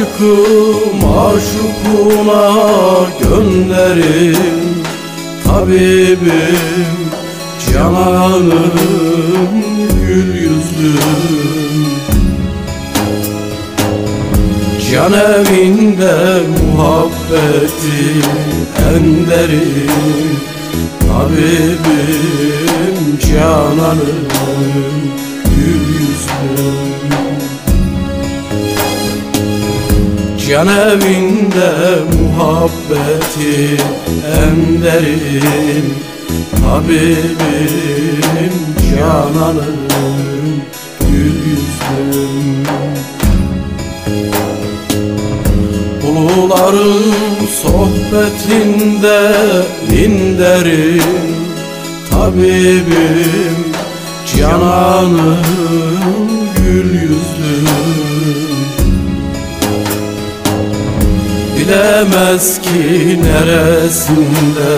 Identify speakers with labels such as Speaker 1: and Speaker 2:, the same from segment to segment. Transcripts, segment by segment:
Speaker 1: Aşıkım aşıkuna gönderim Tabibim cananım gül yüzlüm Can evinde muhabbeti en derin Tabibim cananım gül yüzlüm Can evinde muhabbeti en derin. Tabibim cananım gül yüzlüm Uluların sohbetinde inderim Tabibim cananım gül yüzlüm Bilemez ki neresinde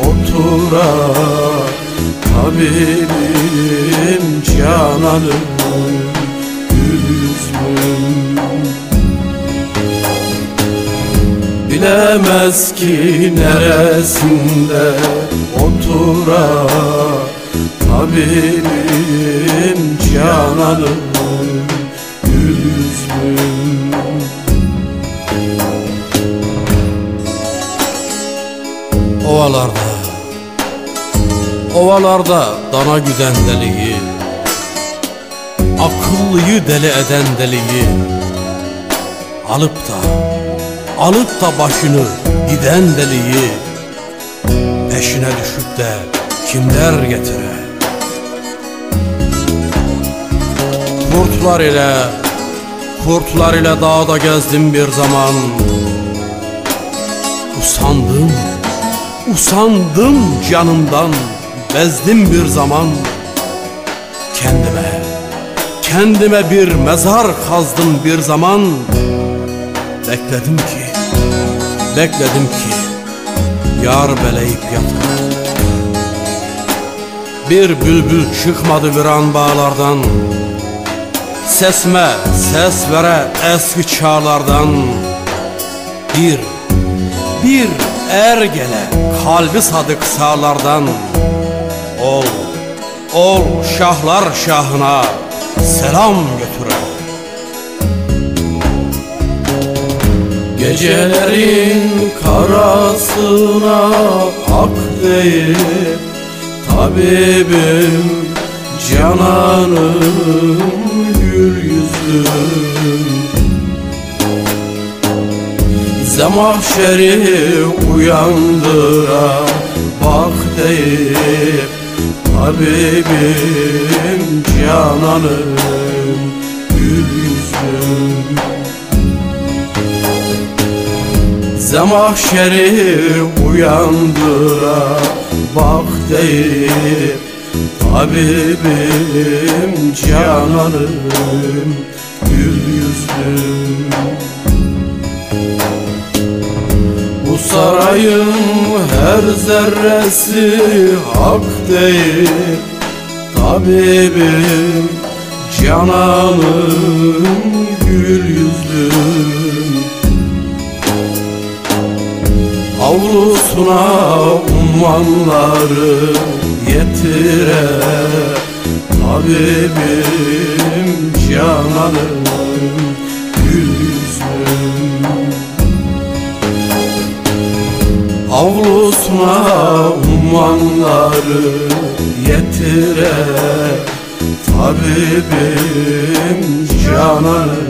Speaker 1: oturar. Tabibim cananım gül yüzlüm Bilemez ki neresinde oturar. Tabibim cananım gül Ovalarda. Ovalarda dana güden deliyi Akıllıyı deli eden deliyi Alıp da Alıp da başını giden deliyi Peşine düşüp de kimler getire? Kurtlar ile Kurtlar ile dağda gezdim bir zaman. Usandım Usandım canımdan Bezdim bir zaman. Kendime Kendime bir mezar kazdım bir zaman. Bekledim ki Bekledim ki Yar beleyip yatar. Bir bülbül çıkmadı viran bağlardan. Sesme ses vere eski çağlardan. Bir Bir er gele kalbi sadık sağlardan Ol Ol şahlar şahına selam götüre Gecelerin karasına ak değil Tabibim cananım gül yüzlüm Zemahşeri uyandıra bak deyip Tabibim cananım gül yüzlüm Zemahşeri uyandıra bak deyip Tabibim cananım gül yüzlüm Sarayın her zerresi hak değil. Tabibim cananım gül yüzlüm. Avlusuna ummanları yetire. Tabibim cananım gül yüzlüm Avlusuna ummanları yetire Tabibim cananım